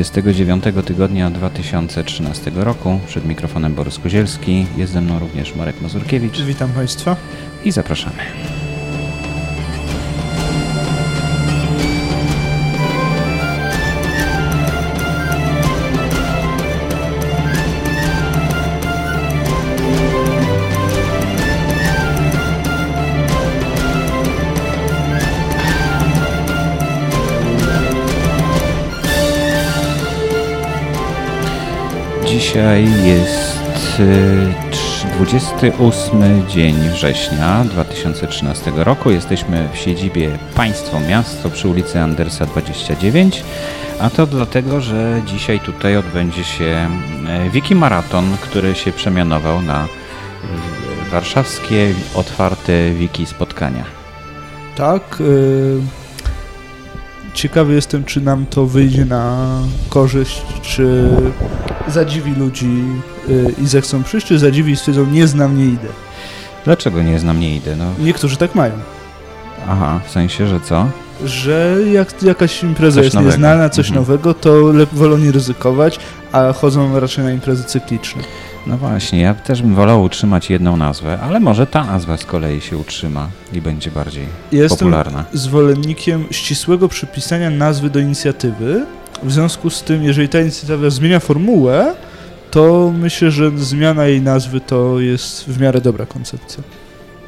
Nowiny 39 tygodnia 2013 roku. Przed mikrofonem Borys Kozielski. Jest ze mną również Marek Mazurkiewicz. Witam Państwa. I zapraszamy. Dzisiaj jest 28 y, dzień września 2013 roku. Jesteśmy w siedzibie Państwo Miasto przy ulicy Andersa 29. A to dlatego, że dzisiaj tutaj odbędzie się e, Wiki Maraton, który się przemianował na warszawskie otwarte Wiki spotkania. Tak. Y ciekawy jestem, czy nam to wyjdzie na korzyść, czy zadziwi ludzi y, i zechcą przyjść, czy zadziwi i stwierdzą, nie znam, nie idę. Dlaczego nie znam, nie idę? No. Niektórzy tak mają. Aha, w sensie, że co? Że jak jakaś impreza coś jest nowego. nieznana, coś mhm. nowego, to wolą nie ryzykować, a chodzą raczej na imprezy cykliczne. No właśnie, ja też bym wolał utrzymać jedną nazwę, ale może ta nazwa z kolei się utrzyma i będzie bardziej Jestem popularna. Jestem zwolennikiem ścisłego przypisania nazwy do inicjatywy. W związku z tym, jeżeli ta inicjatywa zmienia formułę, to myślę, że zmiana jej nazwy to jest w miarę dobra koncepcja.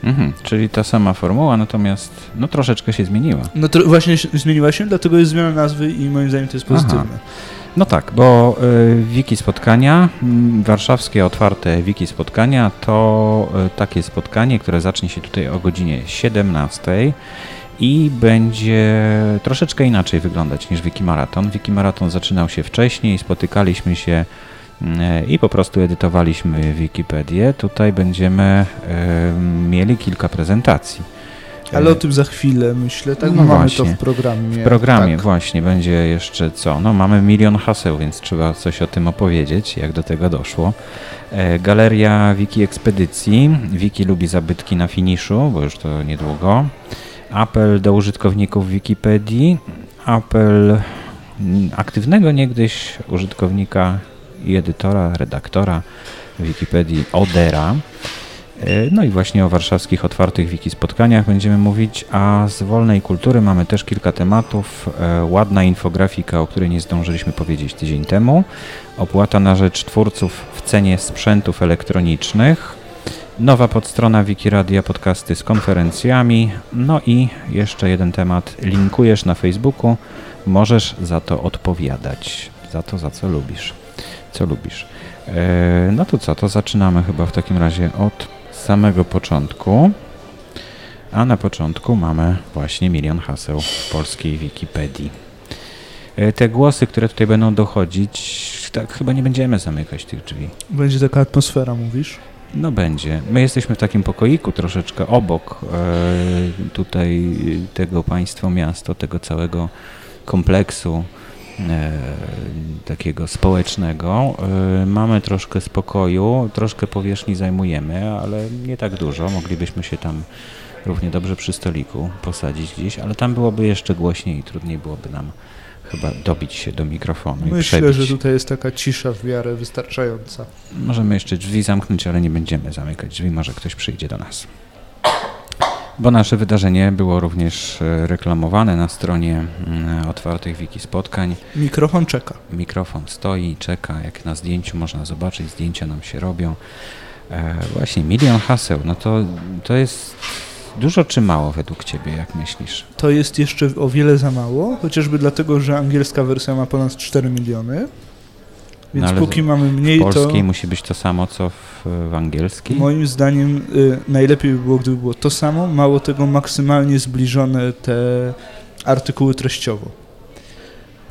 Mhm, czyli ta sama formuła, natomiast no troszeczkę się zmieniła. No to właśnie zmieniła się, dlatego jest zmiana nazwy i moim zdaniem to jest pozytywne. Aha. No tak, bo y, wiki spotkania, warszawskie otwarte wiki spotkania to y, takie spotkanie, które zacznie się tutaj o godzinie 17 i będzie troszeczkę inaczej wyglądać niż Wiki Maraton. Wiki Maraton zaczynał się wcześniej, spotykaliśmy się y, i po prostu edytowaliśmy Wikipedię. Tutaj będziemy mieli kilka prezentacji. Ale o tym za chwilę, myślę, tak? No, no mamy właśnie. to w programie. W programie tak. właśnie będzie jeszcze co? No mamy milion haseł, więc trzeba coś o tym opowiedzieć, jak do tego doszło. E, galeria Wiki Ekspedycji. Wiki lubi zabytki na finiszu, bo już to niedługo. Apel do użytkowników Wikipedii. Apel aktywnego niegdyś użytkownika i edytora, redaktora Wikipedii Odera. E, no i właśnie o warszawskich otwartych wiki spotkaniach będziemy mówić, a z wolnej kultury mamy też kilka tematów. E, ładna infografika, o której nie zdążyliśmy powiedzieć tydzień temu. Opłata na rzecz twórców w cenie sprzętów elektronicznych. Nowa podstrona Wikiradia podcasty z konferencjami. No i jeszcze jeden temat. Linkujesz na Facebooku, możesz za to odpowiadać. Za to, za co lubisz. Co lubisz. E, no to co, to zaczynamy chyba w takim razie od samego początku. A na początku mamy właśnie milion haseł w polskiej Wikipedii. E, te głosy, które tutaj będą dochodzić, tak chyba nie będziemy zamykać tych drzwi. Będzie taka atmosfera, mówisz? No będzie. My jesteśmy w takim pokoiku troszeczkę obok e, tutaj tego państwo miasto, tego całego kompleksu E, takiego społecznego. E, mamy troszkę spokoju, troszkę powierzchni zajmujemy, ale nie tak dużo. Moglibyśmy się tam równie dobrze przy stoliku posadzić gdzieś, ale tam byłoby jeszcze głośniej i trudniej byłoby nam chyba dobić się do mikrofonu Myślę, i przebić. że tutaj jest taka cisza w miarę wystarczająca. Możemy jeszcze drzwi zamknąć, ale nie będziemy zamykać drzwi, może ktoś przyjdzie do nas. Bo nasze wydarzenie było również e, reklamowane na stronie mm, otwartych wiki spotkań. Mikrofon czeka. Mikrofon stoi, czeka. Jak na zdjęciu można zobaczyć, zdjęcia nam się robią. E, właśnie milion haseł, no to, to jest dużo czy mało według Ciebie, jak myślisz? To jest jeszcze o wiele za mało, chociażby dlatego, że angielska wersja ma ponad 4 miliony. Więc no, póki mamy mniej, w polskiej to... musi być to samo, co w, w angielskiej? Moim zdaniem y, najlepiej by było, gdyby było to samo, mało tego maksymalnie zbliżone te artykuły treściowo.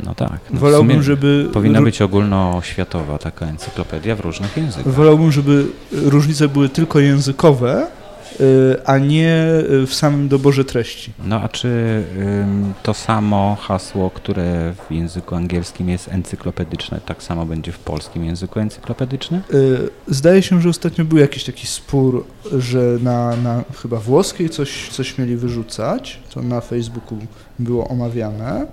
No tak. No Wolałbym, żeby... Powinna być ogólnoświatowa taka encyklopedia w różnych językach. Wolałbym, żeby różnice były tylko językowe, a nie y, w samym doborze treści. No a czy to samo hasło, które w języku angielskim jest encyklopedyczne, tak samo będzie w polskim języku encyklopedyczne? Y, zdaje się, że ostatnio był jakiś taki spór, że na, na chyba włoskiej coś, coś mieli wyrzucać, to na Facebooku było omawiane.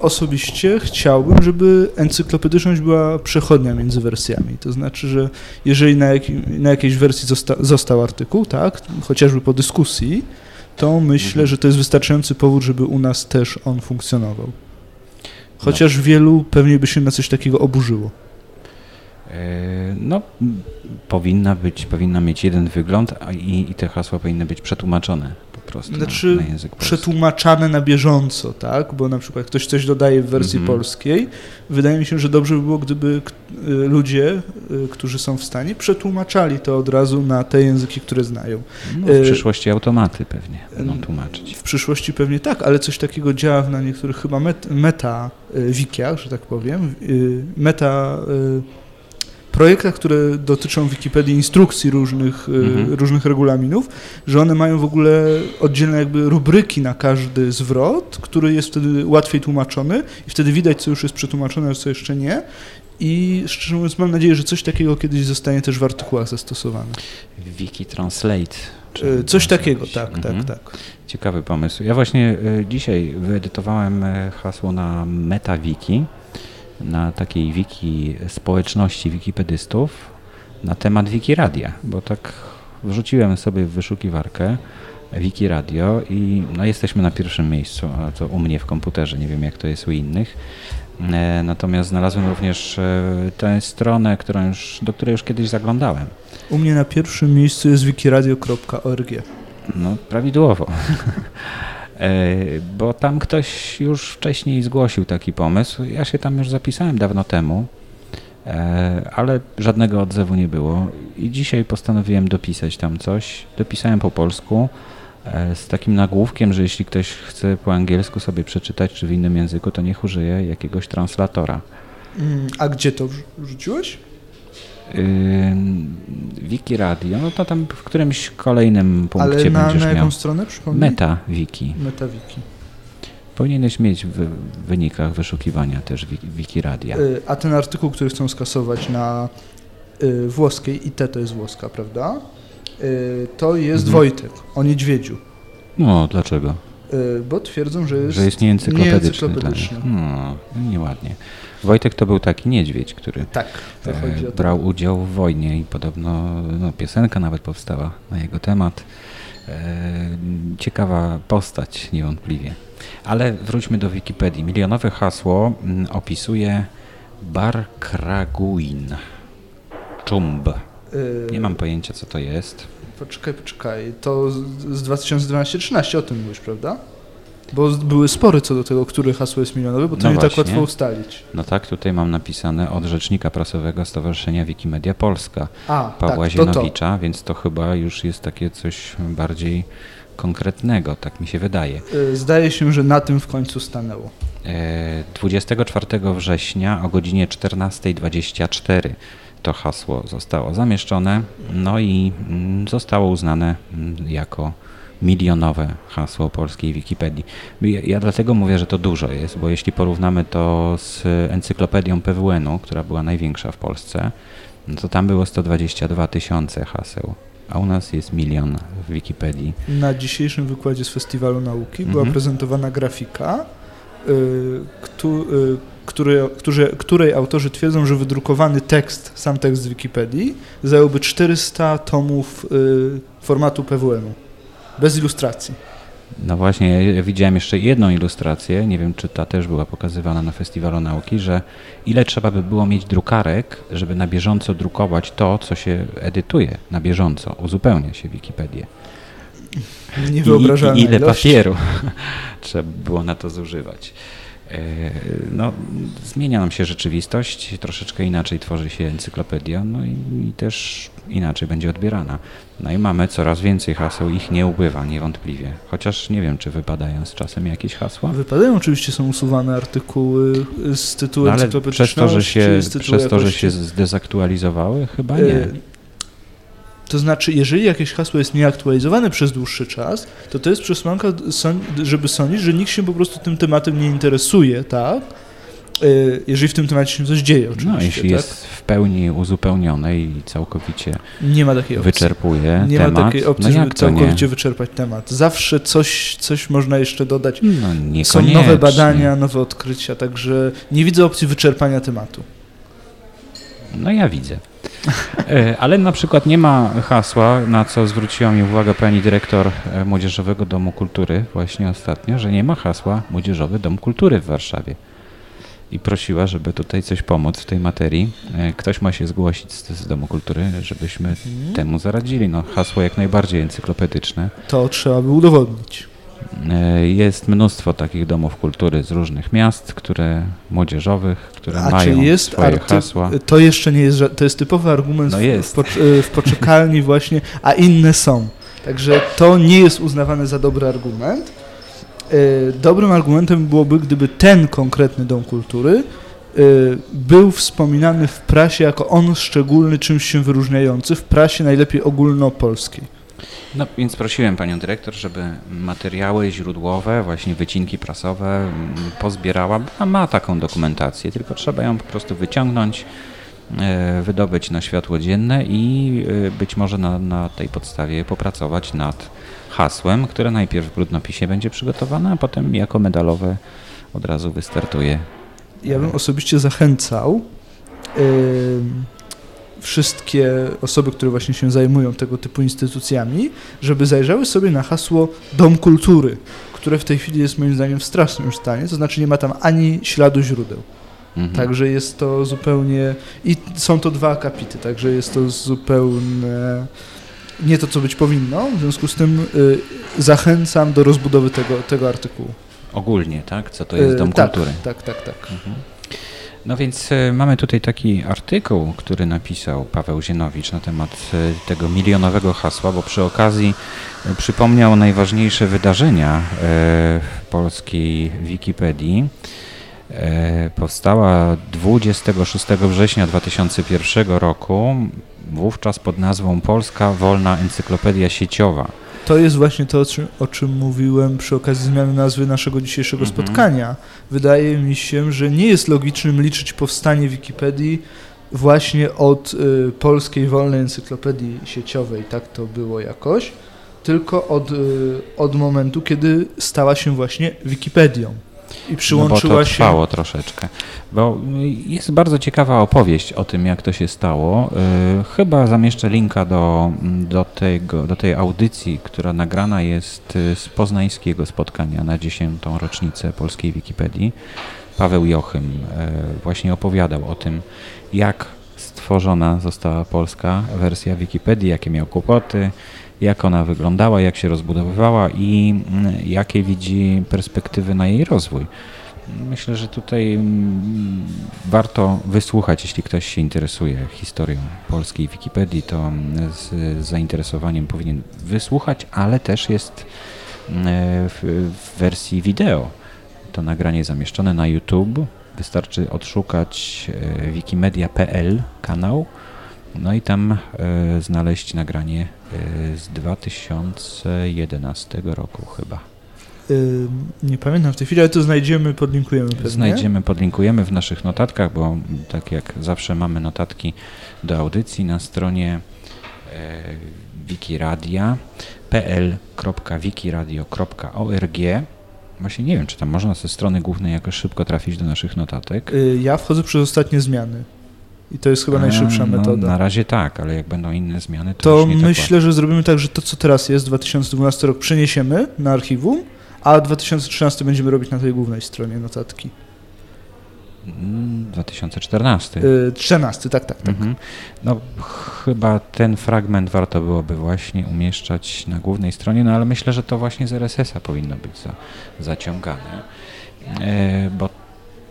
Osobiście chciałbym, żeby encyklopedyczność była przechodnia między wersjami. To znaczy, że jeżeli na, jakim, na jakiejś wersji zosta, został artykuł, tak, chociażby po dyskusji, to myślę, mhm. że to jest wystarczający powód, żeby u nas też on funkcjonował. Chociaż no. wielu pewnie by się na coś takiego oburzyło. E, no, powinna być, powinna mieć jeden wygląd i, i te hasła powinny być przetłumaczone prostu znaczy, na, na przetłumaczane na bieżąco, tak? Bo na przykład ktoś coś dodaje w wersji mm -hmm. polskiej. Wydaje mi się, że dobrze by było, gdyby y, ludzie, y, którzy są w stanie, przetłumaczali to od razu na te języki, które znają. No, w y, przyszłości automaty pewnie będą tłumaczyć. W przyszłości pewnie tak, ale coś takiego działa na niektórych chyba met, meta wikiach, że tak powiem. Meta projektach, które dotyczą Wikipedii, instrukcji różnych, y, mhm. różnych regulaminów, że one mają w ogóle oddzielne jakby rubryki na każdy zwrot, który jest wtedy łatwiej tłumaczony i wtedy widać, co już jest przetłumaczone, a co jeszcze nie. I szczerze mówiąc, mam nadzieję, że coś takiego kiedyś zostanie też w artykułach zastosowane. Wiki Translate. Y, coś takiego, tak, tak, mhm. tak, tak. Ciekawy pomysł. Ja właśnie y, dzisiaj wyedytowałem hasło na MetaWiki na takiej wiki społeczności wikipedystów na temat Wikiradia, bo tak wrzuciłem sobie w wyszukiwarkę Wikiradio i no, jesteśmy na pierwszym miejscu, a to u mnie w komputerze, nie wiem jak to jest u innych. E, natomiast znalazłem również e, tę stronę, którą już, do której już kiedyś zaglądałem. U mnie na pierwszym miejscu jest wikiradio.org. No, prawidłowo. E, bo tam ktoś już wcześniej zgłosił taki pomysł. Ja się tam już zapisałem dawno temu, e, ale żadnego odzewu nie było. I dzisiaj postanowiłem dopisać tam coś. Dopisałem po polsku e, z takim nagłówkiem, że jeśli ktoś chce po angielsku sobie przeczytać, czy w innym języku, to niech użyje jakiegoś translatora. Mm, a gdzie to wrzuciłeś? Wiki Radio, no to tam w którymś kolejnym punkcie Ale na, będziesz na jaką miał. stronę przypomnij? Meta Wiki. Meta Wiki. Powinieneś mieć w wynikach wyszukiwania też Wiki Radia. Y, a ten artykuł, który chcą skasować na y, włoskiej, i te to jest włoska, prawda? Y, to jest mhm. Wojtek o niedźwiedziu. No, dlaczego? Bo twierdzą, że jest, że jest nieencyklopedyczny. Nie no, nieładnie. Wojtek to był taki niedźwiedź, który tak, e, brał udział w wojnie i podobno no, piosenka nawet powstała na jego temat. E, ciekawa postać niewątpliwie. Ale wróćmy do Wikipedii. Milionowe hasło m, mm, opisuje Barkraguin. Czumb. Y, Nie mam pojęcia, co to jest. Poczekaj, poczekaj. To z 2012-13 o tym mówisz, prawda? Bo były spory co do tego, który hasło jest milionowe, bo to no nie tak właśnie. tak łatwo ustalić. No tak, tutaj mam napisane od rzecznika prasowego Stowarzyszenia Wikimedia Polska, A, Pawła tak, Zienowicza, to to. więc to chyba już jest takie coś bardziej konkretnego, tak mi się wydaje. Y, zdaje się, że na tym w końcu stanęło. 24 e, września o godzinie 14.24 to hasło zostało zamieszczone, no i mm, zostało uznane mm, jako milionowe hasło polskiej Wikipedii. Ja, ja, dlatego mówię, że to dużo jest, bo jeśli porównamy to z encyklopedią PWN-u, która była największa w Polsce, no to tam było 122 tysiące haseł, a u nas jest milion w Wikipedii. Na dzisiejszym wykładzie z Festiwalu Nauki mhm. była prezentowana grafika, y, który, którzy, której autorzy twierdzą, że wydrukowany tekst, sam tekst z Wikipedii zająłby 400 tomów y, formatu PWN-u. Bez ilustracji. No właśnie, ja widziałem jeszcze jedną ilustrację, nie wiem czy ta też była pokazywana na Festiwalu Nauki, że ile trzeba by było mieć drukarek, żeby na bieżąco drukować to, co się edytuje na bieżąco, uzupełnia się Wikipedię. I, i ile ilość. papieru trzeba było na to zużywać. E, no, zmienia nam się rzeczywistość, troszeczkę inaczej tworzy się encyklopedia, no i, i, też inaczej będzie odbierana. No i mamy coraz więcej haseł, ich nie ubywa niewątpliwie. Chociaż nie wiem, czy wypadają z czasem jakieś hasła. Wypadają, oczywiście są usuwane artykuły z tytułu no, ale przez to, że się, przez to, że się zdezaktualizowały, chyba nie. E, to znaczy, jeżeli jakieś hasło jest nieaktualizowane przez dłuższy czas, to to jest przesłanka, żeby sądzić, że nikt się po prostu tym tematem nie interesuje, tak? y, jeżeli w tym temacie się coś dzieje oczywiście. No, jeśli tak? jest w pełni uzupełnione i całkowicie Nie ma takiej opcji. wyczerpuje Nie temat, ma takiej opcji, no żeby jak całkowicie wyczerpać temat. Zawsze coś, coś można jeszcze dodać. No, Są nowe badania, nowe odkrycia, także nie widzę opcji wyczerpania tematu. No ja widzę. E, Ale na przykład nie ma hasła, na co zwróciła mi uwagę pani dyrektor e, Młodzieżowego Domu Kultury właśnie ostatnio, że nie ma hasła Młodzieżowy Dom Kultury w Warszawie. I prosiła, żeby tutaj coś pomóc w tej materii. E, Ktoś ma się zgłosić z, z Domu Kultury, żebyśmy temu zaradzili. No, hasło jak najbardziej encyklopedyczne. To trzeba by udowodnić. Jest mnóstwo takich domów kultury z różnych miast, które młodzieżowych, które A czy mają jest swoje arty- hasła. To jeszcze nie jest, to jest typowy argument No w- jest. W, w poczekalni właśnie, a inne są. Także to nie jest uznawane za dobry argument. Y, Dobrym argumentem byłoby, gdyby ten konkretny dom kultury y, był wspominany w prasie jako on szczególny, czymś się wyróżniający, w prasie najlepiej ogólnopolskiej. No więc prosiłem panią dyrektor, żeby materiały źródłowe, właśnie wycinki prasowe mm, pozbierała, ona ma taką dokumentację, tylko trzeba ją po prostu wyciągnąć, e, wydobyć na światło dzienne i e, być może na, na tej podstawie popracować nad hasłem, które najpierw w brudnopisie będzie przygotowane, a potem jako medalowe od razu wystartuje. Ja bym osobiście zachęcał ym, wszystkie osoby, które właśnie się zajmują tego typu instytucjami, żeby zajrzały sobie na hasło Dom Kultury, które w tej chwili jest moim zdaniem w strasznym stanie, to znaczy nie ma tam ani śladu źródeł. Mhm. Także jest to zupełnie. I są to dwa akapity, także jest to zupełnie nie to, co być powinno. W związku z tym y, zachęcam do rozbudowy tego, tego artykułu. Ogólnie, tak? Co to jest Y, Dom tak, Kultury? Tak, tak, tak. Mhm. No więc e, mamy tutaj taki artykuł, który napisał Paweł Zienowicz na temat e, tego milionowego hasła, bo przy okazji e, przypomniał najważniejsze wydarzenia w polskiej Wikipedii. Powstała 26 września 2001 roku, wówczas pod nazwą Polska Wolna Encyklopedia Sieciowa. To jest właśnie to, o czym, o czym mówiłem przy okazji zmiany nazwy naszego dzisiejszego Mhm. spotkania. Wydaje mi się, że nie jest logicznym liczyć powstanie Wikipedii właśnie od y, polskiej wolnej encyklopedii sieciowej, tak to było jakoś, tylko od, y, od momentu, kiedy stała się właśnie Wikipedią. I No przyłączyła bo to się. trwało troszeczkę. Bo y, jest bardzo ciekawa opowieść o tym, jak to się stało. Y, Chyba zamieszczę linka do, do, tego, do tej audycji, która nagrana jest y, z poznańskiego spotkania na 10. rocznicę polskiej Wikipedii. Paweł Jochym właśnie opowiadał o tym, jak stworzona została polska wersja Wikipedii, jakie miał kłopoty, jak ona wyglądała, jak się rozbudowywała i mm, jakie widzi perspektywy na jej rozwój. Myślę, że tutaj mm, warto wysłuchać, jeśli ktoś się interesuje historią polskiej Wikipedii, to mm, z, zainteresowaniem powinien wysłuchać, ale też jest w, wersji wideo. To nagranie zamieszczone na YouTube. Wystarczy odszukać e, wikimedia.pl kanał, no i tam e, znaleźć nagranie z 2011 roku chyba. Y, nie pamiętam w tej chwili, ale to znajdziemy, podlinkujemy pewnie. Znajdziemy, podlinkujemy w naszych notatkach, bo tak jak zawsze mamy notatki do audycji na stronie e, wikiradia.pl.wikiradio.org. Właśnie nie wiem, czy tam można ze strony głównej jakoś szybko trafić do naszych notatek. Y, ja wchodzę przez ostatnie zmiany. I to jest chyba najszybsza no, metoda. Na razie tak, ale jak będą inne zmiany, to, To tak myślę, że zrobimy tak, że to co teraz jest, 2012 rok, przeniesiemy na archiwum, a 2013 będziemy robić na tej głównej stronie notatki. Mm, 2014. Yy, 13, tak, tak, tak. Mhm. No chyba ten fragment warto byłoby właśnie umieszczać na głównej stronie, no ale myślę, że to właśnie z RSS-a powinno być za, zaciągane, e, bo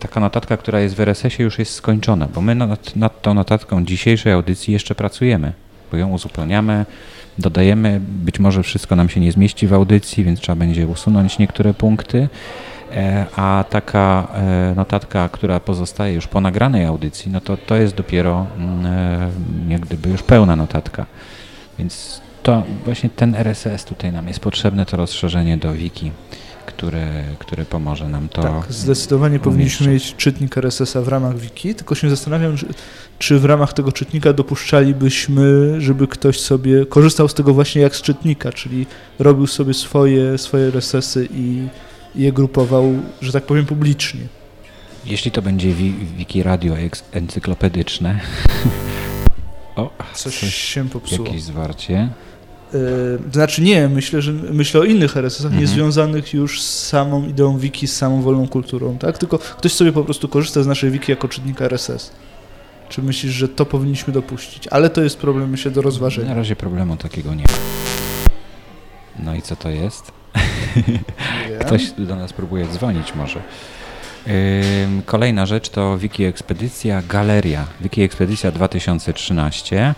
taka notatka, która jest w RSS-ie już jest skończona, bo my nad, nad tą notatką dzisiejszej audycji jeszcze pracujemy, bo ją uzupełniamy, dodajemy, być może wszystko nam się nie zmieści w audycji, więc trzeba będzie usunąć niektóre punkty, E, a taka e, notatka, która pozostaje już po nagranej audycji, no to to jest dopiero mm, e, jak gdyby już pełna notatka. Więc to właśnie ten RSS tutaj nam jest potrzebne, to rozszerzenie do wiki, które, które pomoże nam to. Tak, zdecydowanie powinniśmy mieć czytnik RSS-a w ramach wiki, tylko się zastanawiam, czy, czy w ramach tego czytnika dopuszczalibyśmy, żeby ktoś sobie korzystał z tego właśnie jak z czytnika, czyli robił sobie swoje, swoje RSS-y i je grupował, że tak powiem, publicznie. Jeśli to będzie wi wiki radio encyklopedyczne. o, coś, coś się popsuło. Jakieś zwarcie. Yy, znaczy nie, myślę, że myślę o innych RSS-ach mhm. niezwiązanych już z samą ideą wiki, z samą wolną kulturą, tak? Tylko ktoś sobie po prostu korzysta z naszej wiki jako czytnika RSS. Czy myślisz, że to powinniśmy dopuścić? Ale to jest problem, myślę, do rozważenia. Na razie problemu takiego nie ma. No i co to jest? Ktoś do nas próbuje dzwonić może. Kolejna rzecz to Wiki Ekspedycja Galeria. Wiki Ekspedycja 2013.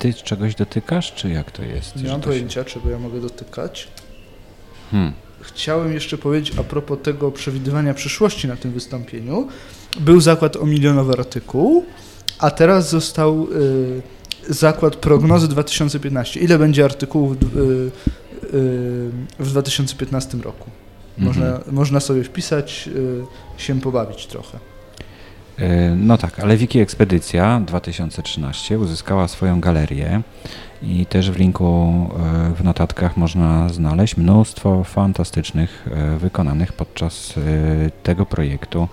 Ty czegoś dotykasz, czy jak to jest? Nie mam pojęcia, się... czego ja mogę dotykać. Hmm. Chciałem jeszcze powiedzieć a propos tego przewidywania przyszłości na tym wystąpieniu. Był zakład o milionowy artykuł, a teraz został y, zakład prognozy 2015. Ile będzie artykułów y, y, w 2015 roku? Można, mhm. można sobie wpisać, y, się pobawić trochę. E, no tak, ale Wiki Ekspedycja 2013 uzyskała swoją galerię i też w linku e, w notatkach można znaleźć mnóstwo fantastycznych e, wykonanych podczas tego projektu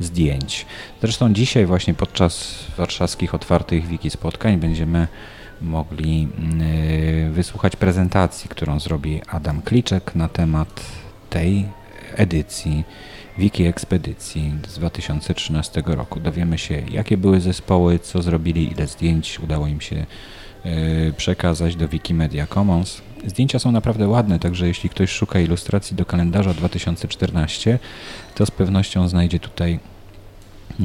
zdjęć. Zresztą dzisiaj właśnie podczas warszawskich otwartych wiki spotkań będziemy mogli wysłuchać prezentacji, którą zrobi Adam Kliczek na temat tej edycji Wiki Ekspedycji z 2013 roku. Dowiemy się, jakie były zespoły, co zrobili, ile zdjęć udało im się e, przekazać do Wikimedia Commons. Zdjęcia są naprawdę ładne, także jeśli ktoś szuka ilustracji do kalendarza 2014, to z pewnością znajdzie tutaj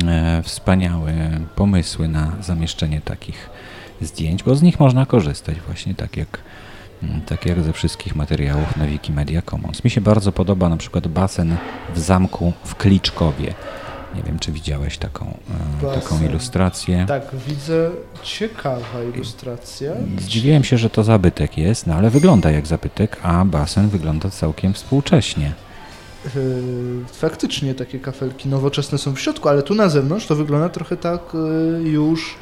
e, wspaniałe pomysły na zamieszczenie takich zdjęć, bo z nich można korzystać właśnie tak jak tak jak ze wszystkich materiałów na Wikimedia Commons. Mi się bardzo podoba na przykład basen w zamku w Kliczkowie. Nie wiem, czy widziałeś taką, e, taką ilustrację. Tak, widzę. Ciekawa ilustracja. Zdziwiłem się, że to zabytek jest, no ale wygląda jak zabytek, a basen wygląda całkiem współcześnie. Yy, faktycznie takie kafelki nowoczesne są w środku, ale tu na zewnątrz to wygląda trochę tak yy, już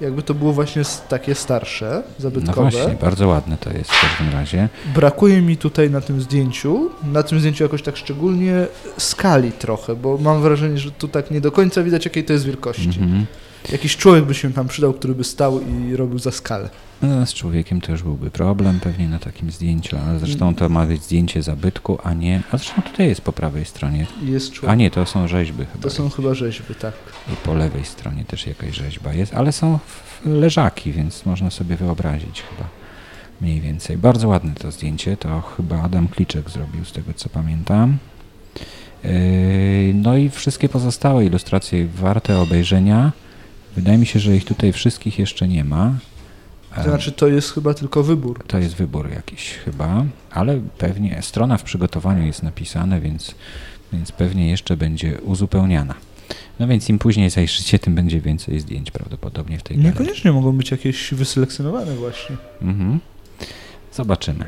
jakby to było właśnie takie starsze, zabytkowe. No właśnie, bardzo ładne to jest w każdym razie. Brakuje mi tutaj na tym zdjęciu, na tym zdjęciu jakoś tak szczególnie skali trochę, bo mam wrażenie, że tu tak nie do końca widać jakiej to jest wielkości. Mm -hmm. Jakiś człowiek by się tam przydał, który by stał i robił za skalę. No, z człowiekiem to już byłby problem pewnie na takim zdjęciu, ale zresztą to ma być zdjęcie zabytku, a nie... A zresztą tutaj jest po prawej stronie. Jest człowiek. A nie, to są rzeźby chyba. To są chyba rzeźby, tak. I po lewej stronie też jakaś rzeźba jest, ale są leżaki, więc można sobie wyobrazić chyba mniej więcej. Bardzo ładne to zdjęcie, to chyba Adam Kliczek zrobił z tego co pamiętam. Yy, no i wszystkie pozostałe ilustracje warte obejrzenia. Wydaje mi się, że ich tutaj wszystkich jeszcze nie ma. To znaczy, to jest chyba tylko wybór. To jest wybór jakiś chyba, ale pewnie strona w przygotowaniu jest napisana, więc, więc pewnie jeszcze będzie uzupełniana. No więc im później zajrzycie, tym będzie więcej zdjęć prawdopodobnie w tej galerii. Niekoniecznie mogą być jakieś wyselekcjonowane właśnie. Mhm. Zobaczymy.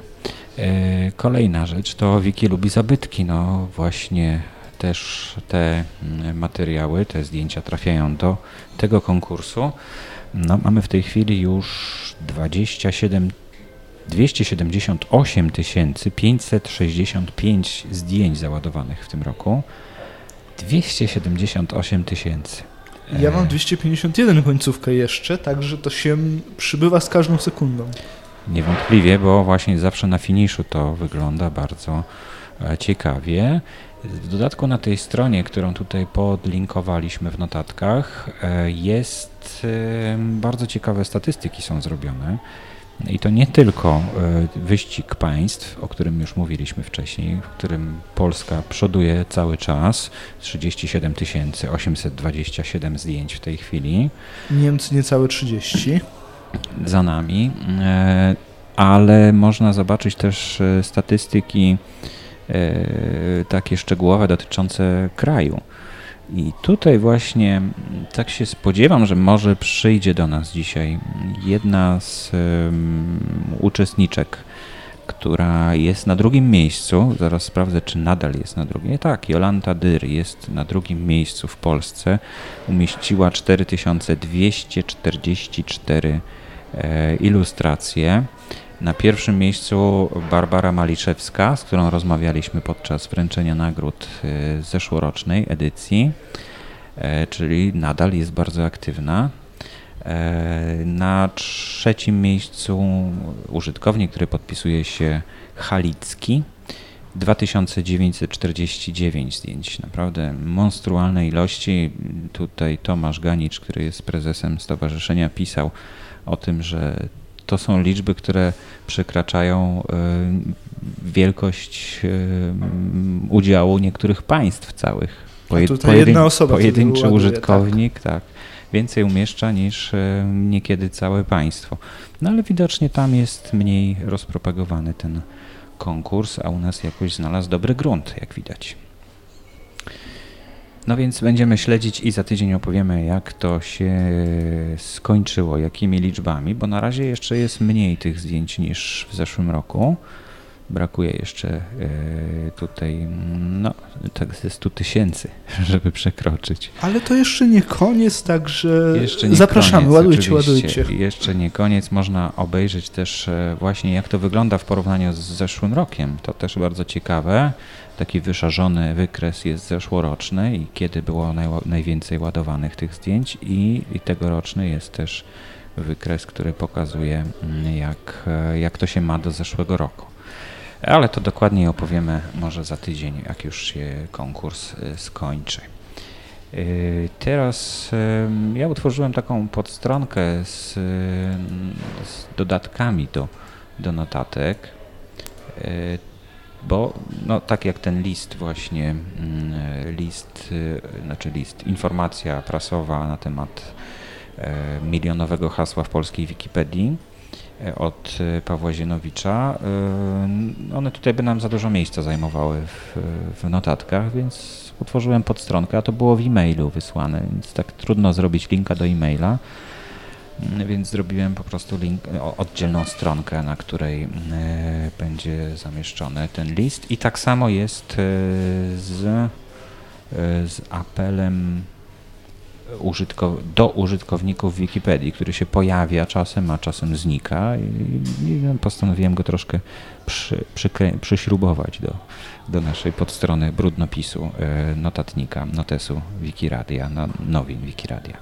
E, kolejna rzecz to Wiki lubi zabytki. No właśnie też te mm, materiały, te zdjęcia trafiają do tego konkursu. No, mamy w tej chwili już 27 278 565 zdjęć załadowanych w tym roku. 278 tysięcy. Ja mam 251 końcówkę jeszcze, także to się przybywa z każdą sekundą. Niewątpliwie, bo właśnie zawsze na finiszu to wygląda bardzo e, ciekawie. W dodatku na tej stronie, którą tutaj podlinkowaliśmy w notatkach, e, jest bardzo ciekawe statystyki są zrobione. I to nie tylko e, wyścig państw, o którym już mówiliśmy wcześniej, w którym Polska przoduje cały czas, 37 827 zdjęć w tej chwili. Niemcy niecałe 30. Za nami, e, ale można zobaczyć też e, statystyki takie szczegółowe dotyczące kraju. I tutaj właśnie tak się spodziewam, że może przyjdzie do nas dzisiaj jedna z um, uczestniczek która jest na drugim miejscu. Zaraz sprawdzę, czy nadal jest na drugim. Tak, Jolanta Dyr jest na drugim miejscu w Polsce. Umieściła 4244 e, ilustracje. Na pierwszym miejscu Barbara Maliszewska, z którą rozmawialiśmy podczas wręczenia nagród e, zeszłorocznej edycji, e, czyli nadal jest bardzo aktywna. E, na trzecim miejscu użytkownik, który podpisuje się Halicki. 2949 zdjęć, naprawdę monstrualne ilości. Tutaj Tomasz Ganicz, który jest prezesem stowarzyszenia, pisał o tym, że to są liczby, które przekraczają e, wielkość e, udziału niektórych państw całych. Pojedyn, osoba, pojedynczy użytkownik, tak. tak więcej umieszcza niż e, niekiedy całe państwo. No ale widocznie tam jest mniej rozpropagowany ten konkurs, a u nas jakoś znalazł dobry grunt, jak widać. No więc będziemy śledzić i za tydzień opowiemy, jak to się skończyło, jakimi liczbami, bo na razie jeszcze jest mniej tych zdjęć niż w zeszłym roku. Brakuje jeszcze e, tutaj no, tak ze 100 tysięcy, żeby przekroczyć. Ale to jeszcze nie koniec, także nie zapraszamy, koniec, ładujcie, ładujcie. Jeszcze nie koniec, można obejrzeć też e, właśnie jak to wygląda w porównaniu z zeszłym rokiem. To też bardzo ciekawe. Taki wyszarzony wykres jest zeszłoroczny i kiedy było naj, najwięcej ładowanych tych zdjęć i, i tegoroczny jest też wykres, który pokazuje mm, jak, e, jak to się ma do zeszłego roku. Ale to dokładniej opowiemy może za tydzień, jak już się konkurs y, skończy. Y, teraz y, ja utworzyłem taką podstronkę z, z dodatkami do, do notatek, bo no, tak jak ten list właśnie, mm, list, znaczy list, informacja prasowa na temat milionowego hasła w polskiej Wikipedii, od e, Pawła Zienowicza. E, one tutaj by nam za dużo miejsca zajmowały w, w notatkach, więc utworzyłem podstronkę, a to było w e-mailu wysłane, więc tak trudno zrobić linka do e-maila. Mm, więc zrobiłem po prostu link, oddzielną stronkę, na której e, będzie zamieszczony ten list. I tak samo jest z, z apelem użytkow do użytkowników Wikipedii, który się pojawia czasem, a czasem znika i, i postanowiłem go troszkę przy, przyśrubować do, do naszej podstrony brudnopisu e, notatnika, notesu Wikiradia, no, nowin Wikiradia.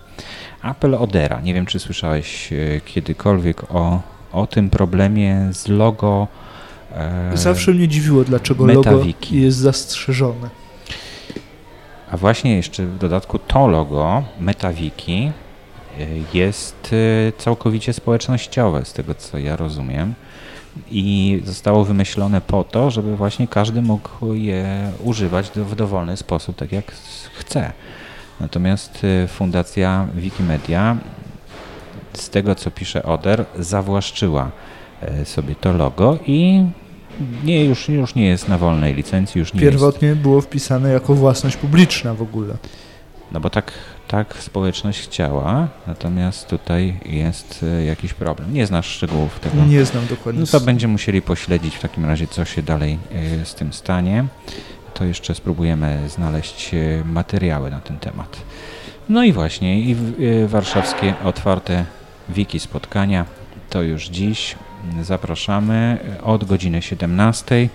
Apple Odera. Nie wiem, czy słyszałeś e, kiedykolwiek o, o tym problemie z logo e, Zawsze mnie dziwiło, dlaczego Metawiki. logo jest zastrzeżone. A właśnie jeszcze w dodatku to logo MetaWiki e, jest e, całkowicie społecznościowe, z tego co ja rozumiem. I zostało wymyślone po to, żeby właśnie każdy mógł je używać w dowolny sposób, tak jak chce. Natomiast e, Fundacja Wikimedia, z tego co pisze Oder, zawłaszczyła sobie to logo i nie, już, już nie jest na wolnej licencji. Już nie Pierwotnie jest. było wpisane jako własność publiczna w ogóle. No bo tak, tak społeczność chciała, natomiast tutaj jest e, jakiś problem. Nie znasz szczegółów tego. Nie znam dokładnie. No to będziemy musieli pośledzić w takim razie, co się dalej e, z tym stanie. To jeszcze spróbujemy znaleźć e, materiały na ten temat. No i właśnie, i warszawskie otwarte wiki spotkania to już dziś. Zapraszamy od godziny 17.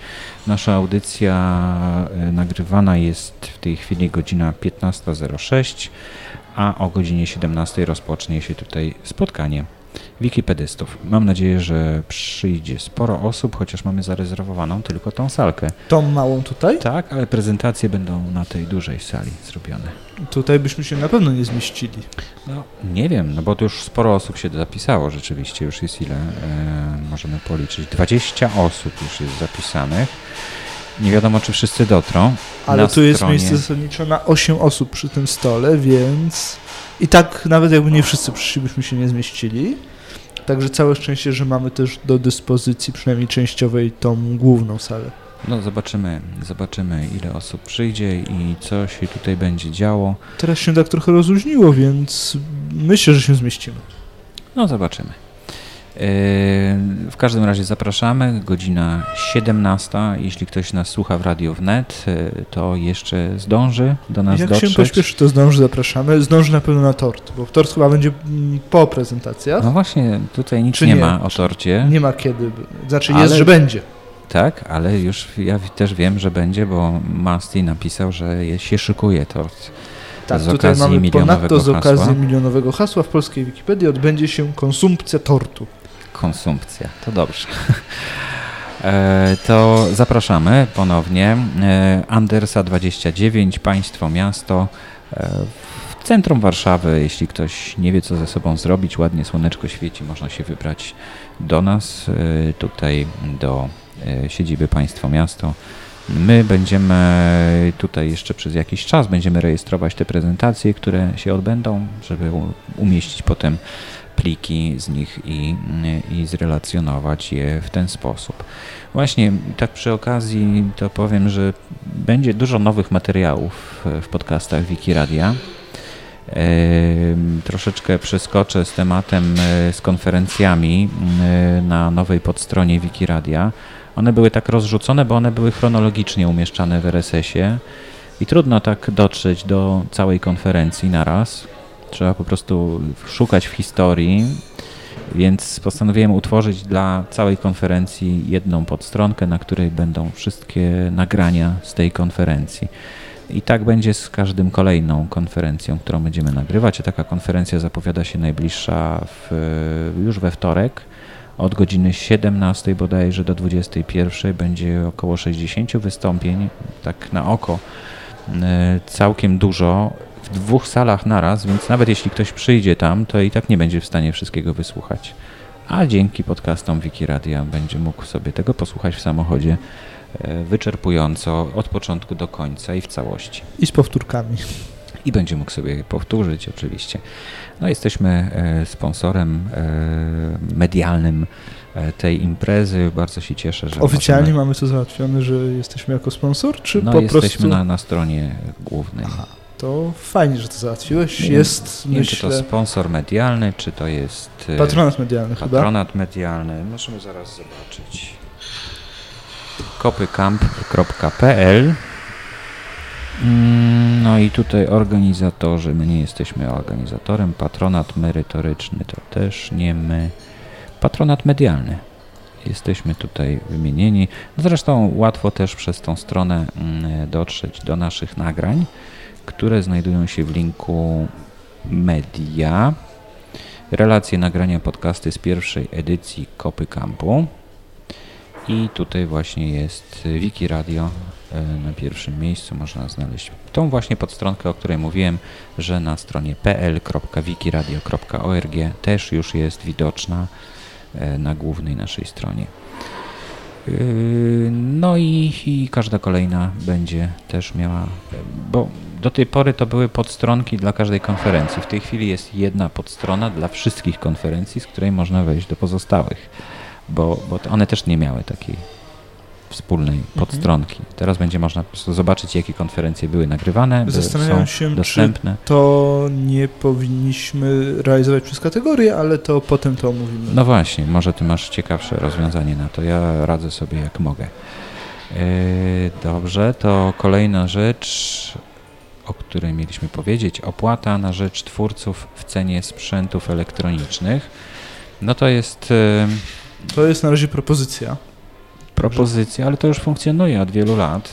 Nasza audycja e, nagrywana jest w tej chwili godzina 15.06, a o godzinie 17 rozpocznie się tutaj spotkanie wikipedystów. Mam nadzieję, że przyjdzie sporo osób, chociaż mamy zarezerwowaną tylko tą salkę. Tą małą tutaj? Tak, ale prezentacje będą na tej dużej sali zrobione. Tutaj byśmy się na pewno nie zmieścili. No, nie wiem, no bo to już sporo osób się zapisało rzeczywiście, już jest ile, e, możemy policzyć, 20 osób już jest zapisanych. Nie wiadomo, czy wszyscy dotrą. Ale tu jest miejsce zasadniczo na 8 osób przy tym stole, więc i tak nawet jakby nie wszyscy przyszli, byśmy się nie zmieścili. Także całe szczęście, że mamy też do dyspozycji przynajmniej częściowej tą główną salę. No zobaczymy, zobaczymy ile osób przyjdzie i co się tutaj będzie działo. Teraz się tak trochę rozluźniło, więc myślę, że się zmieścimy. No zobaczymy. W każdym razie zapraszamy, godzina 17. Jeśli ktoś nas słucha w Radio Wnet, to jeszcze zdąży do nas Jak dotrzeć. się pośpieszy, to zdąży, zapraszamy. Zdąży na pewno na tort, bo tort chyba będzie mm, po prezentacjach. No właśnie, tutaj nic nie, nie? ma o torcie. Nie ma kiedy. Znaczy Ale- jest, że będzie. Tak, ale już ja też wiem, że będzie, bo Masti napisał, że się szykuje tort. Tak, z tutaj mamy ponadto z hasła. okazji milionowego hasła w polskiej Wikipedii odbędzie się konsumpcja tortu. Konsumpcja, to dobrze. E, To zapraszamy ponownie. E, Andersa 29, państwo, miasto. e, W centrum Warszawy, jeśli ktoś nie wie, co ze sobą zrobić, ładnie słoneczko świeci, można się wybrać do nas, tutaj do siedziby państwo, miasto. My będziemy tutaj jeszcze przez jakiś czas będziemy rejestrować te prezentacje, które się odbędą, żeby umieścić potem pliki z nich i, i zrelacjonować je w ten sposób. Właśnie tak przy okazji to powiem, że będzie dużo nowych materiałów w podcastach Wikiradia. Troszeczkę przeskoczę z tematem e, z konferencjami na nowej podstronie Wikiradia. One były tak rozrzucone, bo one były chronologicznie umieszczane w RSS-ie i trudno tak dotrzeć do całej konferencji naraz. Trzeba po prostu szukać w historii, więc postanowiłem utworzyć dla całej konferencji jedną podstronkę, na której będą wszystkie nagrania z tej konferencji. I tak będzie z każdym kolejną konferencją, którą będziemy nagrywać. A taka konferencja zapowiada się najbliższa w, już we wtorek. Od godziny 17 bodajże do 21 będzie około 60 wystąpień, tak na oko. e, Całkiem dużo w dwóch salach naraz, więc nawet jeśli ktoś przyjdzie tam, to i tak nie będzie w stanie wszystkiego wysłuchać. A dzięki podcastom Wikiradia będzie mógł sobie tego posłuchać w samochodzie e, wyczerpująco od początku do końca i w całości. I z powtórkami. I będzie mógł sobie powtórzyć oczywiście. No jesteśmy e, sponsorem e, medialnym tej imprezy. Bardzo się cieszę, że Oficjalnie możemy, mamy to załatwione, że jesteśmy jako sponsor, czy no, po jesteśmy prostu... na, na stronie głównej. Aha, to fajnie, że to załatwiłeś. Nie Jest, Nie wiem, czy to myślę, sponsor medialny, czy to jest e, patronat medialny chyba. patronat medialny. Możemy zaraz zobaczyć. kopycamp.pl Mm, No i tutaj organizatorzy, my nie jesteśmy organizatorem, patronat merytoryczny to też nie my, patronat medialny. Jesteśmy tutaj wymienieni. No Zresztą łatwo też przez tą stronę mm, dotrzeć do naszych nagrań, które znajdują się w linku media. Relacje nagrania podcasty z pierwszej edycji Kopy Campu. I tutaj właśnie jest Wiki Radio e, na pierwszym miejscu. Można znaleźć tą właśnie podstronkę, o której mówiłem, że na stronie pl.wikiradio.org też już jest widoczna e, na głównej naszej stronie. Yy, No i, i każda kolejna będzie też miała, bo do tej pory to były podstronki dla każdej konferencji. W tej chwili jest jedna podstrona dla wszystkich konferencji, z której można wejść do pozostałych, bo, bo one też nie miały takiej wspólnej podstronki. Teraz będzie można zobaczyć, jakie konferencje były nagrywane, Zastanawiam są się, czy dostępne. to nie powinniśmy realizować przez kategorię, ale to potem to omówimy. No właśnie, może ty masz ciekawsze rozwiązanie na to. Ja radzę sobie jak mogę. Yy, Dobrze, to kolejna rzecz, o której mieliśmy powiedzieć. Opłata na rzecz twórców w cenie sprzętów elektronicznych. No to jest yy, To jest na razie propozycja, propozycja, ale to już funkcjonuje od wielu lat.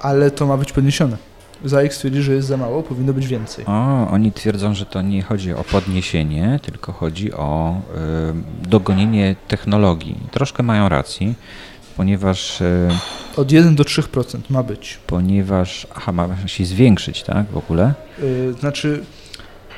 ale to ma być podniesione. ZAIK stwierdzi, że jest za mało, powinno być więcej. O, oni twierdzą, że to nie chodzi o podniesienie, tylko chodzi o yy, dogonienie technologii. Troszkę mają racji, ponieważ yy, Od 1 do 3% ma być. ponieważ aha, ma się zwiększyć, tak, w ogóle? Yy, znaczy,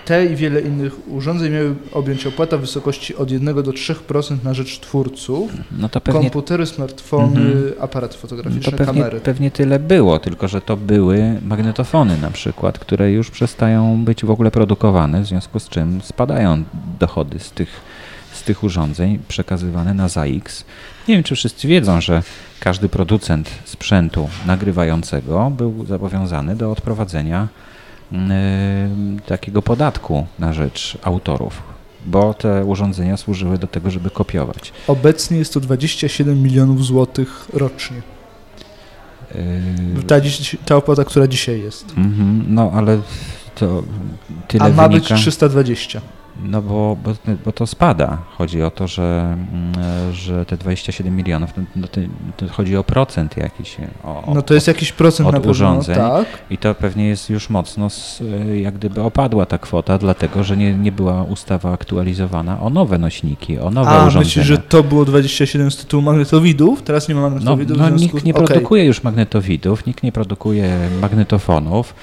te i wiele innych urządzeń miały objąć opłata w wysokości od 1 do 3% na rzecz twórców. No to pewnie, Komputery, smartfony, Mhm. aparaty to fotograficzne, pewnie, kamery. pewnie tyle było, tylko że to były magnetofony na przykład, które już przestają być w ogóle produkowane, w związku z czym spadają dochody z tych, z tych urządzeń przekazywane na ZAX. Nie wiem, czy wszyscy wiedzą, że każdy producent sprzętu nagrywającego był zobowiązany do odprowadzenia yy, takiego podatku na rzecz autorów. bo te urządzenia służyły do tego, żeby kopiować. Obecnie jest to 27 milionów złotych rocznie. Yy, Ta, ta opłata, która dzisiaj jest. mhm, no ale to tyle A ma być wynika. 320. No bo, bo, bo to spada. Chodzi o to, że, mm, że te 27 milionów, no, no to, to chodzi o procent jakiś. O, o- No to jest jakiś procent od na pewno. urządzeń. Tak. I to pewnie jest już mocno, s- jak gdyby opadła ta kwota, dlatego że nie, nie była ustawa aktualizowana o nowe nośniki, o nowe A, urządzenia. myślisz, że to było 27 z tytułu magnetowidów? Teraz nie ma No, magnetowidów. no w związku... nikt nie Okej. produkuje już magnetowidów, nikt nie produkuje magnetofonów,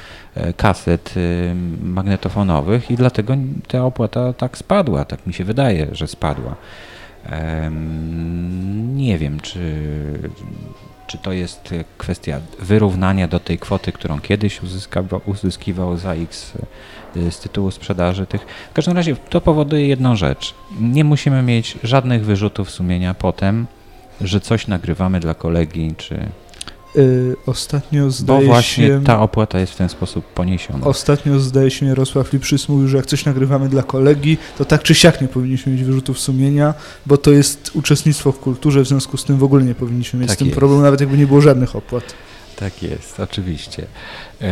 kaset y, magnetofonowych i dlatego ta opłata tak spadła, tak mi się wydaje, że spadła. Nie wiem, czy, czy to jest kwestia wyrównania do tej kwoty, którą kiedyś uzyskawał, uzyskiwał za X y, z tytułu sprzedaży tych. W każdym razie to powoduje jedną rzecz. Nie musimy mieć żadnych wyrzutów sumienia potem, że coś nagrywamy dla kolegi, czy. Y, ostatnio Bo zdaje właśnie się... ta opłata jest w ten sposób poniesiona. Ostatnio zdaje się Jarosław Lipszys mówił, że jak coś nagrywamy dla kolegi, to tak czy siak nie powinniśmy mieć wyrzutów sumienia, bo to jest uczestnictwo w kulturze, w związku z tym w ogóle nie powinniśmy mieć Tak z tym jest. problemu, nawet jakby nie było żadnych opłat. Tak jest, oczywiście. Yy,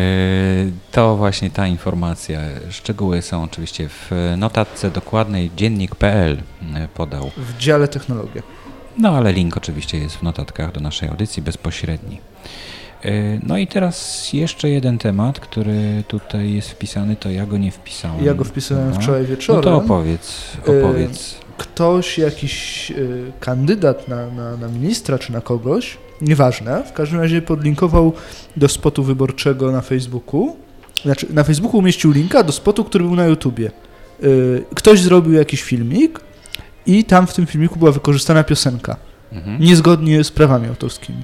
To właśnie ta informacja. Szczegóły są oczywiście w notatce dokładnej dziennik.pl yy, podał. W dziale technologia. No ale link oczywiście jest w notatkach do naszej audycji bezpośredni. Yy, No i teraz jeszcze jeden temat, który tutaj jest wpisany, to ja go nie wpisałem. Ja go wpisałem Dobra. wczoraj No wieczorem. to opowiedz, Yy, opowiedz. Ktoś, jakiś y, kandydat na, na, na ministra czy na kogoś, nieważne, w każdym razie podlinkował do spotu wyborczego na Facebooku. Znaczy, na Facebooku umieścił linka do spotu, który był na YouTubie. Ktoś zrobił jakiś filmik i tam w tym filmiku była wykorzystana piosenka, Mhm. niezgodnie z prawami autorskimi.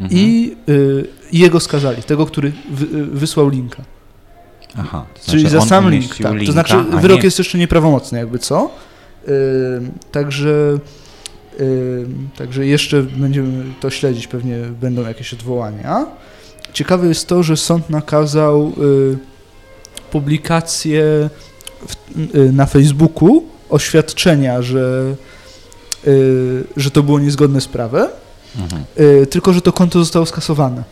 Mhm. I y, jego skazali, tego, który wy, y, wysłał linka. Aha, to Czyli znaczy za on sam link, tak. linka, to znaczy wyrok nie- jest jeszcze nieprawomocny, jakby co. Ym, także, ym, także jeszcze będziemy to śledzić, pewnie będą jakieś odwołania. Ciekawe jest to, że sąd nakazał y, publikację w, y, na Facebooku oświadczenia, że, y, że to było niezgodne z prawem, Mhm. y, tylko że to konto zostało skasowane.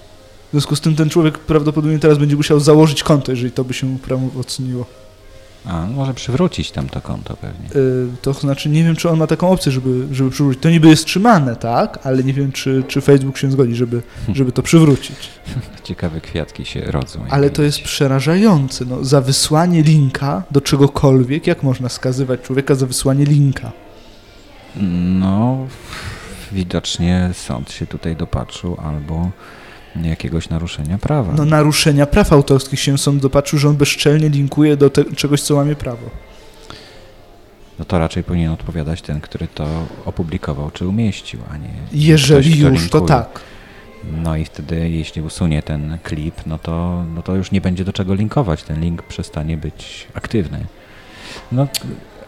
W związku z tym ten człowiek prawdopodobnie teraz będzie musiał założyć konto, jeżeli to by się uprawomocniło. A, może przywrócić tam to konto pewnie. Y, To znaczy, nie wiem, czy on ma taką opcję, żeby, żeby przywrócić. To niby jest trzymane, tak? Ale nie wiem, czy, czy Facebook się zgodzi, żeby, żeby to przywrócić. Ciekawe kwiatki się rodzą. Ale to jest przerażające. No, za wysłanie linka do czegokolwiek, jak można skazywać człowieka za wysłanie linka? No, widocznie sąd się tutaj dopatrzył albo jakiegoś naruszenia prawa. No, naruszenia praw autorskich się sąd dopatrzył, że on bezczelnie linkuje do te, czegoś, co łamie prawo. No to raczej powinien odpowiadać ten, który to opublikował czy umieścił, a nie Jeżeli ktoś, kto już, to tak. No i wtedy, jeśli usunie ten klip, no to, no to już nie będzie do czego linkować. Ten link przestanie być aktywny. No,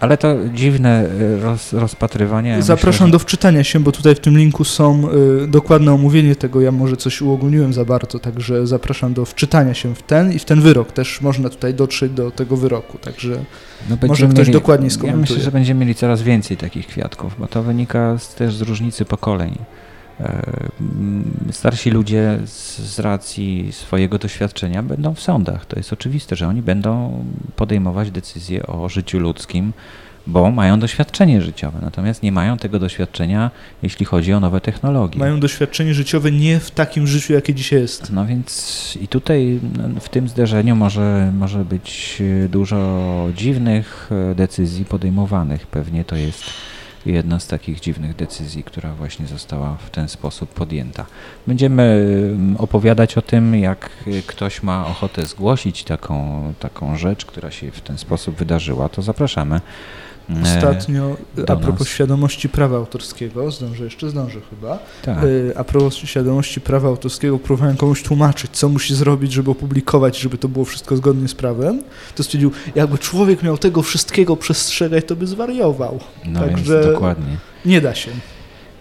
ale to dziwne y, roz, rozpatrywanie. Ja Zapraszam myślę, że- do wczytania się, bo tutaj w tym linku są y, dokładne omówienie tego. Ja może coś uogólniłem za bardzo, także zapraszam do wczytania się w ten i w ten wyrok. Też można tutaj dotrzeć do tego wyroku, także No Może ktoś dokładniej Ja skomentuje. myślę, że będziemy mieli coraz więcej takich kwiatków, bo to wynika z, też z różnicy pokoleń. E, Starsi ludzie z, z racji swojego doświadczenia będą w sądach. To jest oczywiste, że oni będą podejmować decyzje o życiu ludzkim, bo mają doświadczenie życiowe. Natomiast nie mają tego doświadczenia, jeśli chodzi o nowe technologie. mają doświadczenie życiowe nie w takim życiu, jakie dzisiaj jest. No więc i tutaj no, w tym zderzeniu może, może być e, dużo dziwnych e, decyzji podejmowanych. Pewnie to jest jedna z takich dziwnych decyzji, która właśnie została w ten sposób podjęta. Będziemy mm, opowiadać o tym, jak e, ktoś ma ochotę zgłosić taką, taką rzecz, która się w ten sposób wydarzyła, to zapraszamy. E, Ostatnio, a propos nas. świadomości prawa autorskiego, zdążę jeszcze, zdążę chyba, Tak. y, a propos świadomości prawa autorskiego, próbowałem komuś tłumaczyć, co musi zrobić, żeby opublikować, żeby to było wszystko zgodnie z prawem, to stwierdził, jakby człowiek miał tego wszystkiego przestrzegać, to by zwariował. No także- więc dokładnie. Nie da się.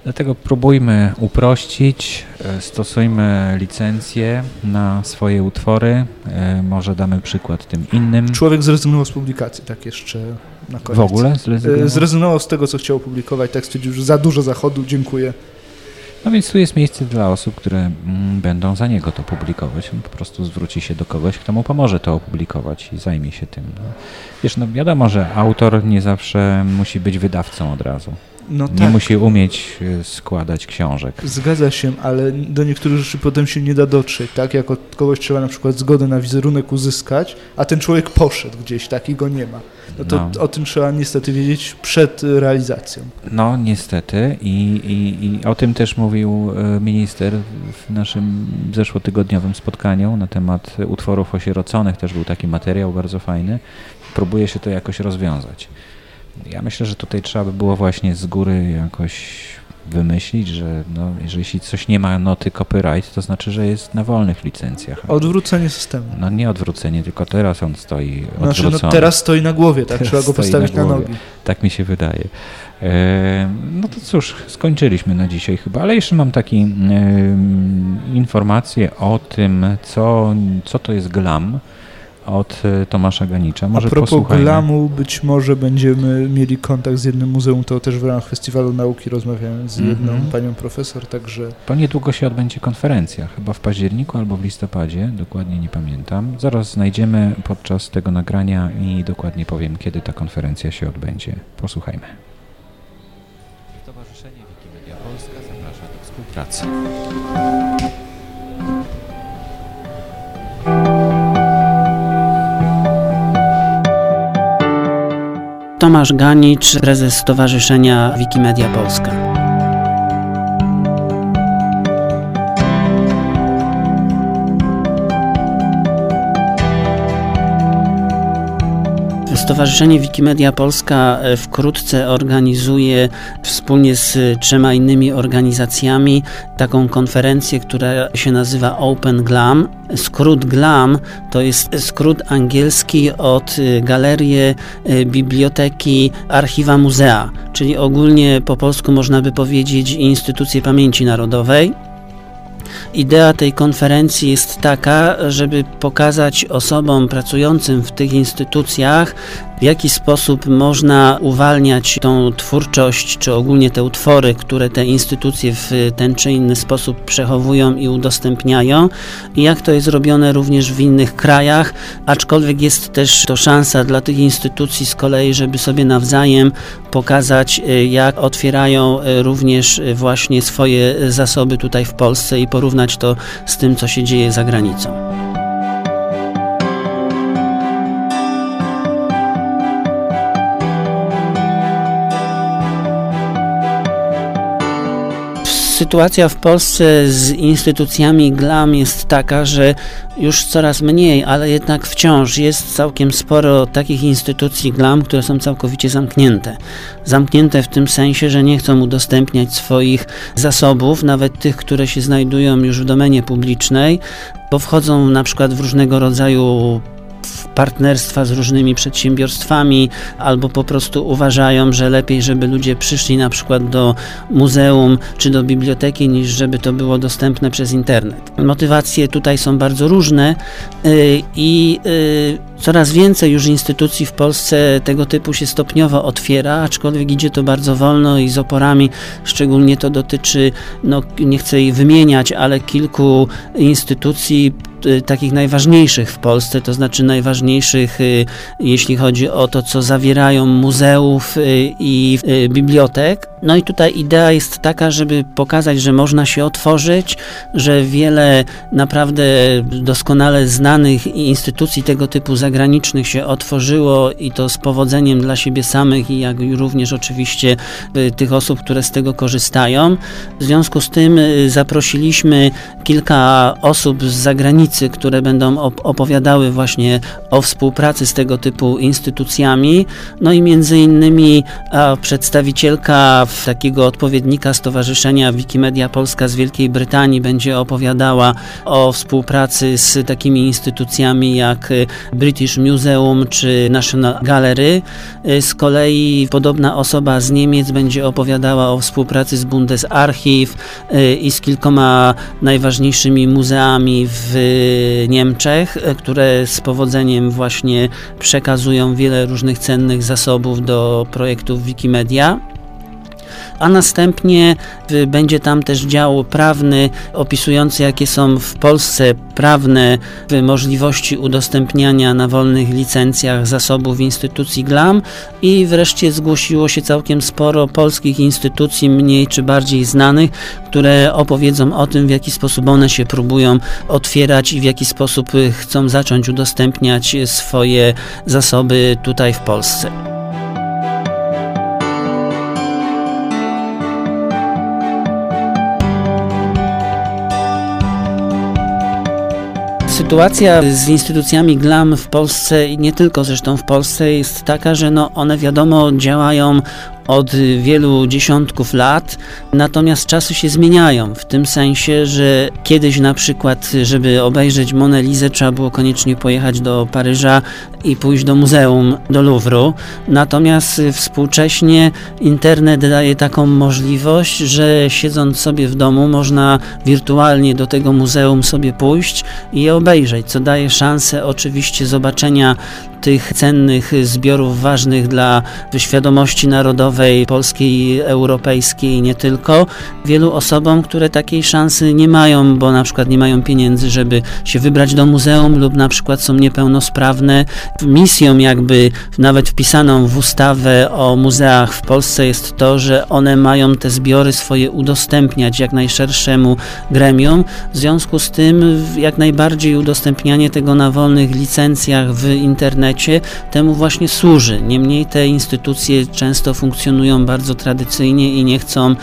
Dlatego próbujmy uprościć, e, stosujmy licencje na swoje utwory. E, Może damy przykład tym innym. Człowiek zrezygnował z publikacji, tak jeszcze. W ogóle E, zrezygnował? Zrezygnował z tego, co chciał opublikować, tak stwierdził, że za dużo zachodu, dziękuję. No więc tu jest miejsce dla osób, które mm, będą za niego to publikować. On po prostu zwróci się do kogoś, kto mu pomoże to opublikować i zajmie się tym. No. Wiesz, no wiadomo, że autor nie zawsze musi być wydawcą od razu. No Nie tak, musi umieć y, składać książek. zgadza się, ale do niektórych rzeczy potem się nie da dotrzeć, tak? Jak od kogoś trzeba na przykład zgodę na wizerunek uzyskać, a ten człowiek poszedł gdzieś, tak? I go nie ma. No to No. o tym trzeba niestety wiedzieć przed y, realizacją. No niestety i, i, i o tym też mówił e, minister w naszym zeszłotygodniowym spotkaniu na temat utworów osieroconych. Też był taki materiał bardzo fajny. Próbuje się to jakoś rozwiązać. Ja myślę, że tutaj trzeba by było właśnie z góry jakoś wymyślić, że no, jeżeli jeśli coś nie ma noty copyright, to znaczy, że jest na wolnych licencjach. Odwrócenie systemu. No nie odwrócenie, tylko teraz on stoi Znaczy, odwrócony. no teraz stoi na głowie, tak? Teraz Trzeba go postawić na na, nogi. Tak mi się wydaje. E, No to cóż, skończyliśmy na dzisiaj chyba, ale jeszcze mam takie informacje o tym, co, co to jest glam od e, Tomasza Ganicza. Może A propos posłuchajmy. glamu, być może będziemy mieli kontakt z jednym muzeum, to też w ramach Festiwalu Nauki rozmawiałem z jedną Mhm. panią profesor, także To niedługo się odbędzie konferencja, chyba w październiku albo w listopadzie, dokładnie nie pamiętam. Zaraz znajdziemy podczas tego nagrania i dokładnie powiem, kiedy ta konferencja się odbędzie. Posłuchajmy. Stowarzyszenie Wikimedia Polska zaprasza do współpracy. Tomasz Ganicz, prezes Stowarzyszenia Wikimedia Polska. Stowarzyszenie Wikimedia Polska e, wkrótce organizuje wspólnie z trzema innymi organizacjami taką konferencję, która się nazywa Open Glam. Skrót GLAM to jest skrót angielski od y, galerie, y, biblioteki, archiwa, muzea, czyli ogólnie po polsku można by powiedzieć instytucje pamięci narodowej. Idea tej konferencji jest taka, żeby pokazać osobom pracującym w tych instytucjach, w jaki sposób można uwalniać tą twórczość, czy ogólnie te utwory, które te instytucje w ten czy inny sposób przechowują i udostępniają, i jak to jest robione również w innych krajach, aczkolwiek jest też to szansa dla tych instytucji z kolei, żeby sobie nawzajem pokazać, y, jak otwierają y, również y, właśnie swoje zasoby tutaj w Polsce i porównać to z tym, co się dzieje za granicą. Sytuacja w Polsce z instytucjami GLAM jest taka, że już coraz mniej, ale jednak wciąż jest całkiem sporo takich instytucji GLAM, które są całkowicie zamknięte. Zamknięte w tym sensie, że nie chcą udostępniać swoich zasobów, nawet tych, które się znajdują już w domenie publicznej, bo wchodzą na przykład w różnego rodzaju partnerstwa z różnymi przedsiębiorstwami, albo po prostu uważają, że lepiej, żeby ludzie przyszli na przykład do muzeum czy do biblioteki, niż żeby to było dostępne przez internet. Motywacje tutaj są bardzo różne yy, i yy, coraz więcej już instytucji w Polsce tego typu się stopniowo otwiera, aczkolwiek idzie to bardzo wolno i z oporami, szczególnie to dotyczy, no nie chcę jej wymieniać, ale kilku instytucji y, takich najważniejszych w Polsce, to znaczy najważniejszych, y, jeśli chodzi o to, co zawierają muzeów y, i y, bibliotek. No i tutaj idea jest taka, żeby pokazać, że można się otworzyć, że wiele naprawdę doskonale znanych instytucji tego typu zagranicznych się otworzyło i to z powodzeniem dla siebie samych i jak również oczywiście y, tych osób, które z tego korzystają. W związku z tym y, zaprosiliśmy kilka osób z zagranicy, które będą op- opowiadały właśnie o współpracy z tego typu instytucjami. No i między innymi przedstawicielka takiego odpowiednika Stowarzyszenia Wikimedia Polska z Wielkiej Brytanii będzie opowiadała o współpracy z takimi instytucjami jak British Museum czy National Gallery. Z kolei podobna osoba z Niemiec będzie opowiadała o współpracy z Bundesarchiv i z kilkoma najważniejszymi muzeami w Niemczech, które z powodzeniem właśnie przekazują wiele różnych cennych zasobów do projektów Wikimedia a następnie y, będzie tam też dział prawny opisujący jakie są w Polsce prawne y, możliwości udostępniania na wolnych licencjach zasobów instytucji GLAM i wreszcie zgłosiło się całkiem sporo polskich instytucji mniej czy bardziej znanych, które opowiedzą o tym w jaki sposób one się próbują otwierać i w jaki sposób y, chcą zacząć udostępniać swoje zasoby tutaj w Polsce. Sytuacja z instytucjami GLAM w Polsce i nie tylko zresztą w Polsce jest taka, że no one wiadomo działają od wielu dziesiątków lat, natomiast czasy się zmieniają, w tym sensie, że kiedyś na przykład, żeby obejrzeć Monelizę, trzeba było koniecznie pojechać do Paryża i pójść do muzeum, do Louvru, natomiast współcześnie internet daje taką możliwość, że siedząc sobie w domu można wirtualnie do tego muzeum sobie pójść i je obejrzeć, co daje szansę oczywiście zobaczenia tych cennych zbiorów ważnych dla świadomości narodowej, polskiej, europejskiej nie tylko, wielu osobom, które takiej szansy nie mają, bo na przykład nie mają pieniędzy, żeby się wybrać do muzeum lub na przykład są niepełnosprawne. Misją jakby nawet wpisaną w ustawę o muzeach w Polsce jest to, że one mają te zbiory swoje udostępniać jak najszerszemu gremium. W związku z tym jak najbardziej udostępnianie tego na wolnych licencjach w internecie internecie temu właśnie służy. Niemniej te instytucje często funkcjonują bardzo tradycyjnie i nie chcą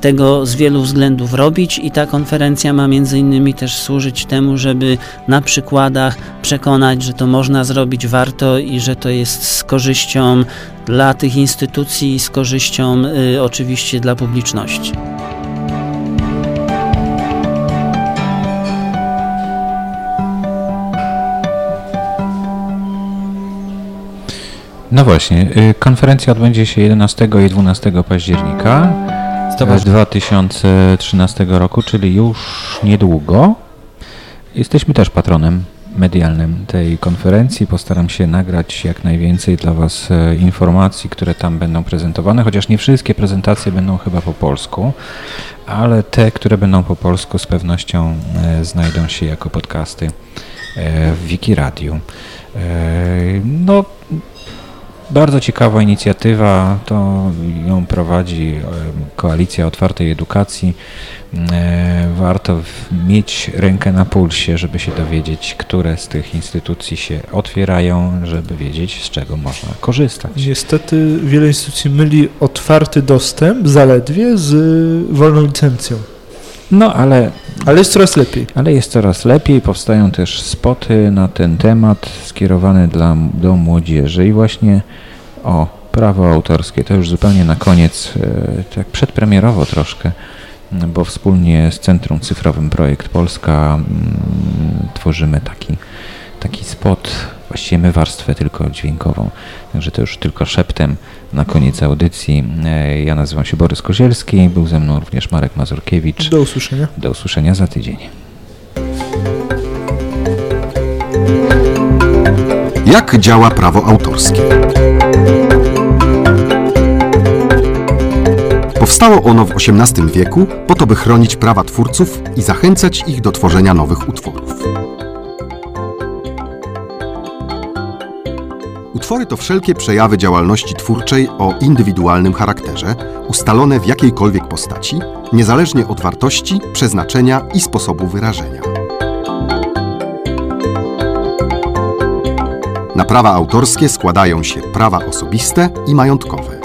tego z wielu względów robić i ta konferencja ma między innymi też służyć temu, żeby na przykładach przekonać, że to można zrobić warto i że to jest z korzyścią dla tych instytucji i z korzyścią y, oczywiście dla publiczności. No właśnie, y, konferencja odbędzie się 11 i 12 października 2013 roku, czyli już niedługo. Jesteśmy też patronem medialnym tej konferencji. Postaram się nagrać jak najwięcej dla Was e, informacji, które tam będą prezentowane, chociaż nie wszystkie prezentacje będą chyba po polsku, ale te, które będą po polsku z pewnością znajdą się jako podcasty w Wiki Radio. No, bardzo ciekawa inicjatywa, to ją prowadzi Koalicja Otwartej Edukacji. E, warto mieć rękę na pulsie, żeby się dowiedzieć, które z tych instytucji się otwierają, żeby wiedzieć, z czego można korzystać. Niestety wiele instytucji myli otwarty dostęp zaledwie z wolną licencją. No ale. Ale jest coraz lepiej. Ale jest coraz lepiej. Powstają też spoty na ten temat skierowane dla, do młodzieży i właśnie o prawo autorskie. To już zupełnie na koniec, e, tak przedpremierowo troszkę, bo wspólnie z Centrum Cyfrowym Projekt Polska tworzymy taki, taki spot właściwie my warstwę tylko dźwiękową. Także to już tylko szeptem na koniec audycji. E, ja nazywam się Borys Kozielski, był ze mną również Marek Mazurkiewicz. Do usłyszenia. Do usłyszenia za tydzień. Jak działa prawo autorskie? Powstało ono w XVIII wieku po to, by chronić prawa twórców i zachęcać ich do tworzenia nowych utworów. Utwory to wszelkie przejawy działalności twórczej o indywidualnym charakterze, ustalone w jakiejkolwiek postaci, niezależnie od wartości, przeznaczenia i sposobu wyrażenia. Na prawa autorskie składają się prawa osobiste i majątkowe.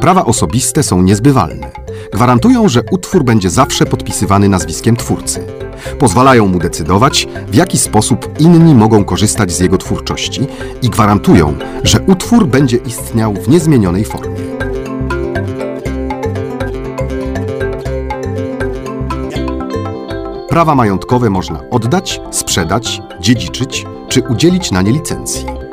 Prawa osobiste są niezbywalne. Gwarantują, że utwór będzie zawsze podpisywany nazwiskiem twórcy pozwalają mu decydować, w jaki sposób inni mogą korzystać z jego twórczości i gwarantują, że utwór będzie istniał w niezmienionej formie. Prawa majątkowe można oddać, sprzedać, dziedziczyć czy udzielić na nie licencji.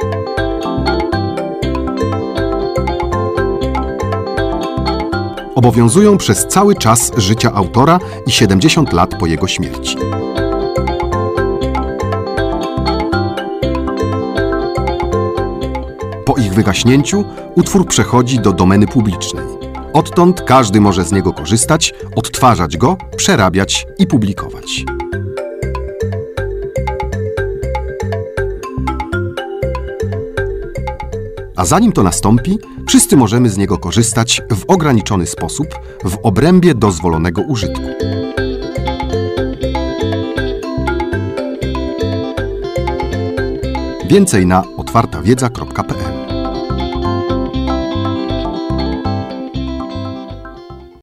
Obowiązują przez cały czas życia autora i 70 lat po jego śmierci. Po ich wygaśnięciu utwór przechodzi do domeny publicznej. Odtąd każdy może z niego korzystać, odtwarzać go, przerabiać i publikować. A zanim to nastąpi, wszyscy możemy z niego korzystać w ograniczony sposób w obrębie dozwolonego użytku. Więcej na otwartawiedza.pl